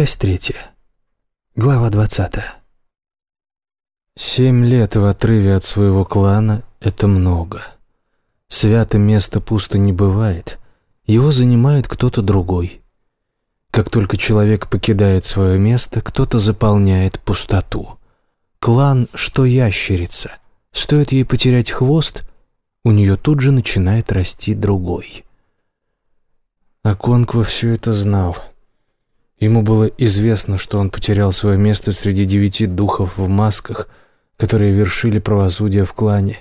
Часть третья. Глава двадцатая. Семь лет в отрыве от своего клана — это много. Свято место пусто не бывает. Его занимает кто-то другой. Как только человек покидает свое место, кто-то заполняет пустоту. Клан, что ящерица. Стоит ей потерять хвост, у нее тут же начинает расти другой. А Конква все это знал — Ему было известно, что он потерял свое место среди девяти духов в масках, которые вершили правосудие в клане,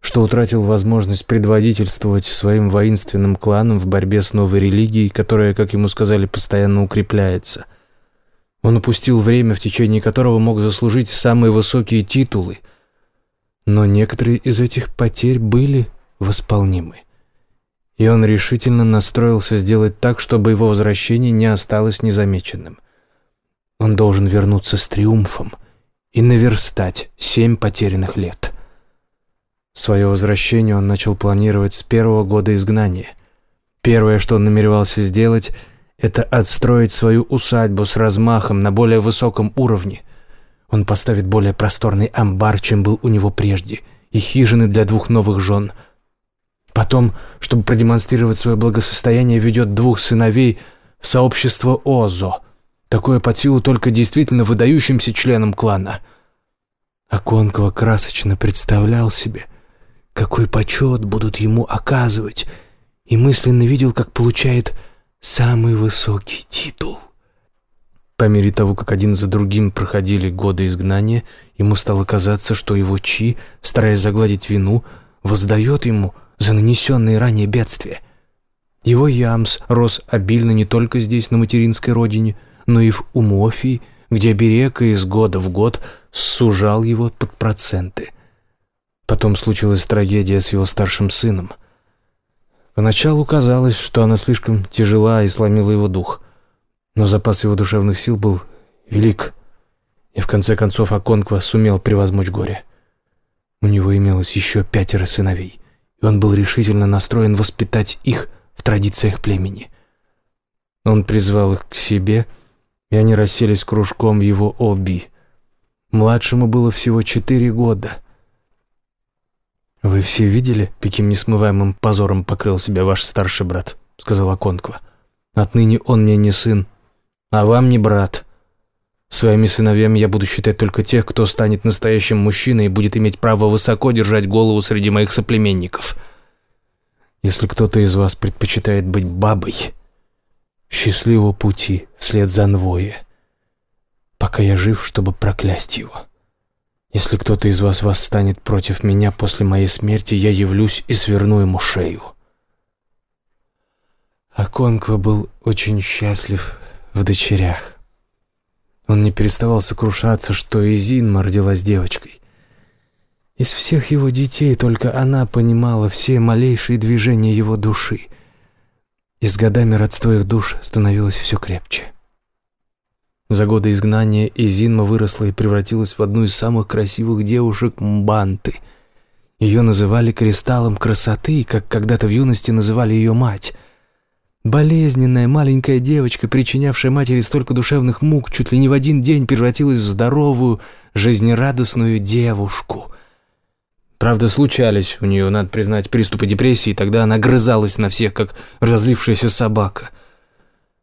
что утратил возможность предводительствовать своим воинственным кланом в борьбе с новой религией, которая, как ему сказали, постоянно укрепляется. Он упустил время, в течение которого мог заслужить самые высокие титулы, но некоторые из этих потерь были восполнимы и он решительно настроился сделать так, чтобы его возвращение не осталось незамеченным. Он должен вернуться с триумфом и наверстать семь потерянных лет. Свое возвращение он начал планировать с первого года изгнания. Первое, что он намеревался сделать, это отстроить свою усадьбу с размахом на более высоком уровне. Он поставит более просторный амбар, чем был у него прежде, и хижины для двух новых жен – Потом, чтобы продемонстрировать свое благосостояние, ведет двух сыновей в сообщество Озо. Такое под силу только действительно выдающимся членам клана. Аконкова красочно представлял себе, какой почет будут ему оказывать, и мысленно видел, как получает самый высокий титул. По мере того, как один за другим проходили годы изгнания, ему стало казаться, что его Чи, стараясь загладить вину, воздает ему – за нанесенные ранее бедствия. Его ямс рос обильно не только здесь, на материнской родине, но и в Умофии, где Берека из года в год сужал его под проценты. Потом случилась трагедия с его старшим сыном. Поначалу казалось, что она слишком тяжела и сломила его дух, но запас его душевных сил был велик, и в конце концов Аконква сумел превозмочь горе. У него имелось еще пятеро сыновей и он был решительно настроен воспитать их в традициях племени. Он призвал их к себе, и они расселись кружком его оби. Младшему было всего четыре года. «Вы все видели, каким несмываемым позором покрыл себя ваш старший брат?» — сказала Конква. «Отныне он мне не сын, а вам не брат». Своими сыновьями я буду считать только тех, кто станет настоящим мужчиной и будет иметь право высоко держать голову среди моих соплеменников. Если кто-то из вас предпочитает быть бабой, счастливого пути вслед за Нвое, пока я жив, чтобы проклясть его. Если кто-то из вас восстанет против меня после моей смерти, я явлюсь и сверну ему шею. Аконква был очень счастлив в дочерях. Он не переставал сокрушаться, что и Зинма родилась девочкой. Из всех его детей только она понимала все малейшие движения его души. И с годами родство их душ становилось все крепче. За годы изгнания Изинма выросла и превратилась в одну из самых красивых девушек Мбанты. Ее называли кристаллом красоты, как когда-то в юности называли ее мать — Болезненная маленькая девочка, причинявшая матери столько душевных мук, чуть ли не в один день превратилась в здоровую, жизнерадостную девушку. Правда, случались у нее, надо признать, приступы депрессии, тогда она грызалась на всех, как разлившаяся собака.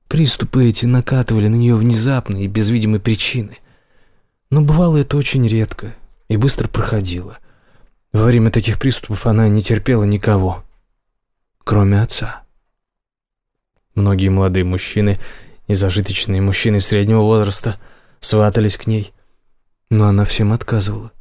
Приступы эти накатывали на нее внезапно и без видимой причины. Но бывало это очень редко и быстро проходило. Во время таких приступов она не терпела никого, кроме отца. Многие молодые мужчины и зажиточные мужчины среднего возраста сватались к ней. Но она всем отказывала,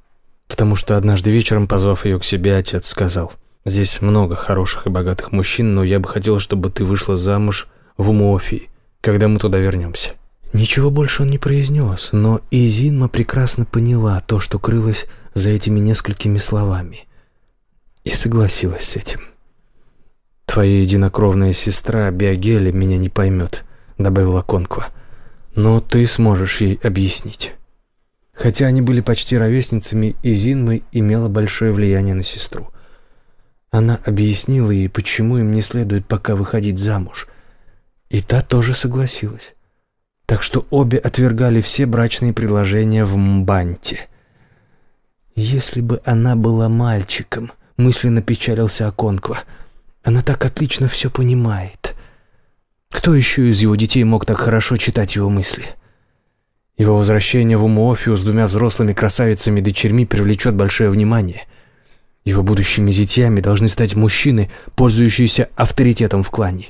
потому что однажды вечером, позвав ее к себе, отец сказал, «Здесь много хороших и богатых мужчин, но я бы хотел, чтобы ты вышла замуж в Умофии, когда мы туда вернемся». Ничего больше он не произнес, но Изинма прекрасно поняла то, что крылось за этими несколькими словами, и согласилась с этим. «Твоя единокровная сестра Биогеля меня не поймет», — добавила Конква. «Но ты сможешь ей объяснить». Хотя они были почти ровесницами, Изинма имела большое влияние на сестру. Она объяснила ей, почему им не следует пока выходить замуж. И та тоже согласилась. Так что обе отвергали все брачные предложения в Мбанте. Если бы она была мальчиком, мысленно печалился Аконква. Она так отлично все понимает. Кто еще из его детей мог так хорошо читать его мысли? Его возвращение в Умуофию с двумя взрослыми красавицами-дочерьми привлечет большое внимание. Его будущими зятьями должны стать мужчины, пользующиеся авторитетом в клане.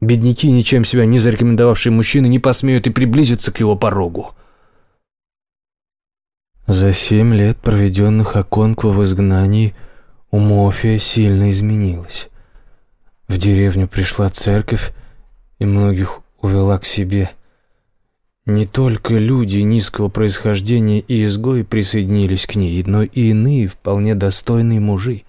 Бедняки, ничем себя не зарекомендовавшие мужчины, не посмеют и приблизиться к его порогу. За семь лет, проведенных Аконква в изгнании, Умофия сильно изменилась. В деревню пришла церковь и многих увела к себе. Не только люди низкого происхождения и изгои присоединились к ней, но и иные, вполне достойные мужи.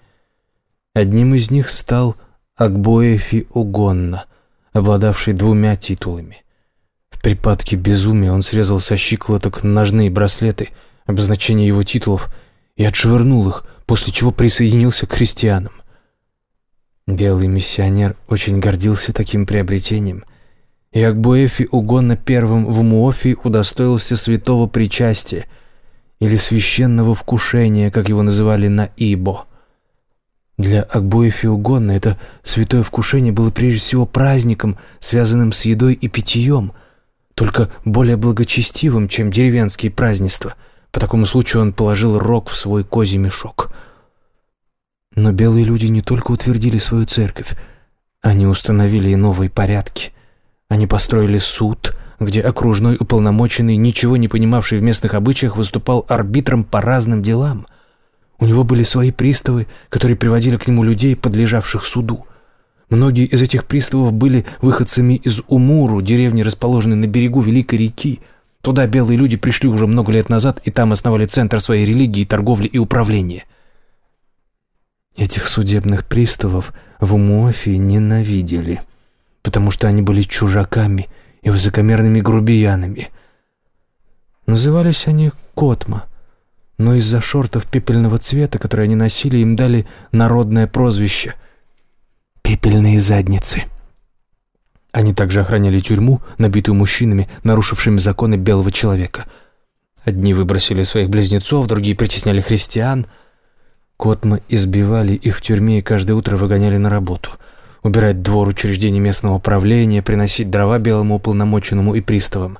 Одним из них стал Акбоэфи Угонна, обладавший двумя титулами. В припадке безумия он срезал со щиколоток ножные браслеты, обозначение его титулов, и отшвырнул их, после чего присоединился к христианам. Белый миссионер очень гордился таким приобретением, и Акбуэфи угонно первым в Муофии удостоился святого причастия или священного вкушения, как его называли на Ибо. Для Акбуэфи угонно это святое вкушение было прежде всего праздником, связанным с едой и питьем, только более благочестивым, чем деревенские празднества. По такому случаю он положил рог в свой козий мешок — но белые люди не только утвердили свою церковь, они установили и новые порядки. Они построили суд, где окружной уполномоченный, ничего не понимавший в местных обычаях, выступал арбитром по разным делам. У него были свои приставы, которые приводили к нему людей, подлежавших суду. Многие из этих приставов были выходцами из Умуру, деревни, расположенной на берегу Великой реки. Туда белые люди пришли уже много лет назад и там основали центр своей религии, торговли и управления. Этих судебных приставов в Умуофии ненавидели, потому что они были чужаками и высокомерными грубиянами. Назывались они Котма, но из-за шортов пепельного цвета, которые они носили, им дали народное прозвище «пепельные задницы». Они также охраняли тюрьму, набитую мужчинами, нарушившими законы белого человека. Одни выбросили своих близнецов, другие притесняли христиан — Котма избивали их в тюрьме и каждое утро выгоняли на работу. Убирать двор учреждений местного правления, приносить дрова белому уполномоченному и приставам.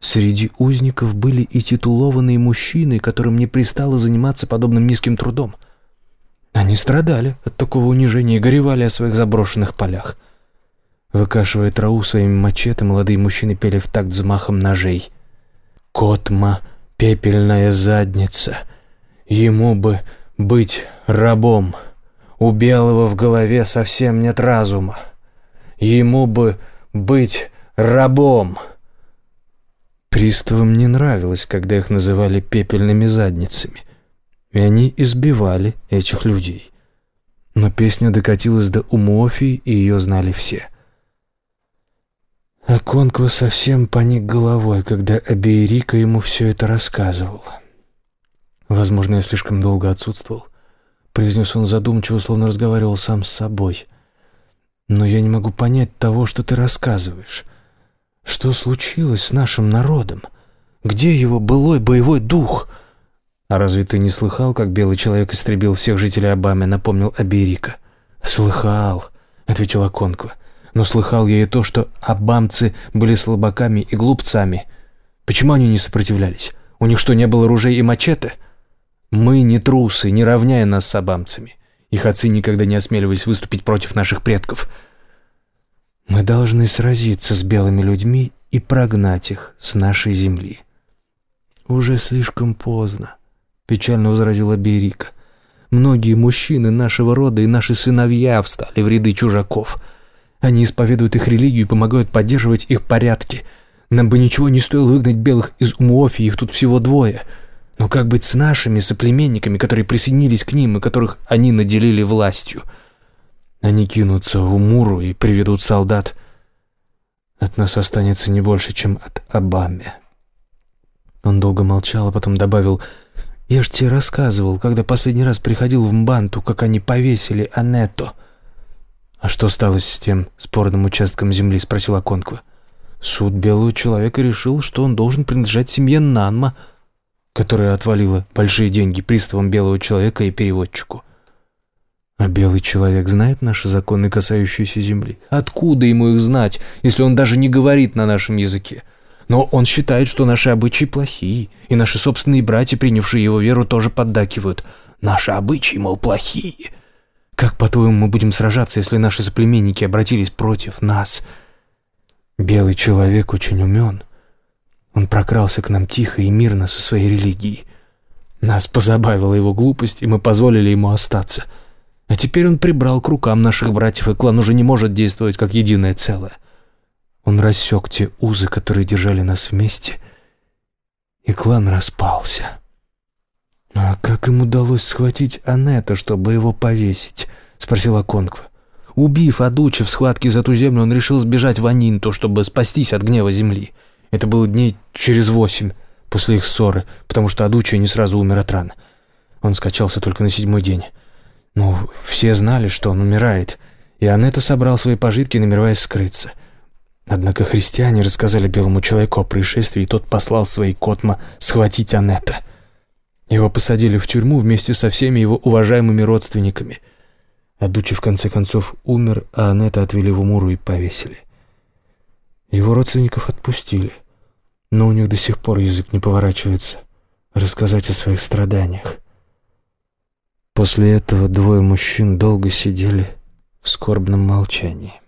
Среди узников были и титулованные мужчины, которым не пристало заниматься подобным низким трудом. Они страдали от такого унижения и горевали о своих заброшенных полях. Выкашивая траву своими мачете, молодые мужчины пели в такт взмахом ножей. «Котма, пепельная задница, ему бы быть рабом. У белого в голове совсем нет разума. Ему бы быть рабом. Приставам не нравилось, когда их называли пепельными задницами, и они избивали этих людей. Но песня докатилась до Умофии, и ее знали все. А Конква совсем поник головой, когда Абиерика ему все это рассказывала. «Возможно, я слишком долго отсутствовал», — произнес он задумчиво, словно разговаривал сам с собой. «Но я не могу понять того, что ты рассказываешь. Что случилось с нашим народом? Где его былой боевой дух?» «А разве ты не слыхал, как белый человек истребил всех жителей Обамы?» — напомнил Аберика. «Слыхал», — ответила Конква. «Но слыхал я и то, что абамцы были слабаками и глупцами. Почему они не сопротивлялись? У них что, не было ружей и мачете?» Мы не трусы, не равняя нас с абамцами. Их отцы никогда не осмеливались выступить против наших предков. Мы должны сразиться с белыми людьми и прогнать их с нашей земли. Уже слишком поздно, печально возразила Берика. Многие мужчины нашего рода и наши сыновья встали в ряды чужаков. Они исповедуют их религию и помогают поддерживать их порядки. Нам бы ничего не стоило выгнать белых из Умуофи, их тут всего двое — но как быть с нашими соплеменниками, которые присоединились к ним и которых они наделили властью? Они кинутся в Умуру и приведут солдат. От нас останется не больше, чем от Обаме. Он долго молчал, а потом добавил, «Я ж тебе рассказывал, когда последний раз приходил в Мбанту, как они повесили Анетто». «А что стало с тем спорным участком земли?» — спросила Конква. Суд белого человека решил, что он должен принадлежать семье Нанма, которая отвалила большие деньги приставам белого человека и переводчику. А белый человек знает наши законы, касающиеся земли? Откуда ему их знать, если он даже не говорит на нашем языке? Но он считает, что наши обычаи плохие, и наши собственные братья, принявшие его веру, тоже поддакивают. Наши обычаи, мол, плохие. Как, по-твоему, мы будем сражаться, если наши соплеменники обратились против нас? Белый человек очень умен. Он прокрался к нам тихо и мирно со своей религией. Нас позабавила его глупость, и мы позволили ему остаться — а теперь он прибрал к рукам наших братьев, и клан уже не может действовать как единое целое. Он рассек те узы, которые держали нас вместе, и клан распался. «А как им удалось схватить Анетта, чтобы его повесить?» — спросила Конква. Убив Адуча в схватке за ту землю, он решил сбежать в Анинту, чтобы спастись от гнева земли. Это было дней через восемь после их ссоры, потому что Адуча не сразу умер от ран. Он скачался только на седьмой день. Ну, все знали, что он умирает, и Анетта собрал свои пожитки, намереваясь скрыться. Однако христиане рассказали белому человеку о происшествии, и тот послал свои котма схватить Анетта. Его посадили в тюрьму вместе со всеми его уважаемыми родственниками. Адучи в конце концов умер, а Анетта отвели в Умуру и повесили. Его родственников отпустили, но у них до сих пор язык не поворачивается рассказать о своих страданиях. После этого двое мужчин долго сидели в скорбном молчании.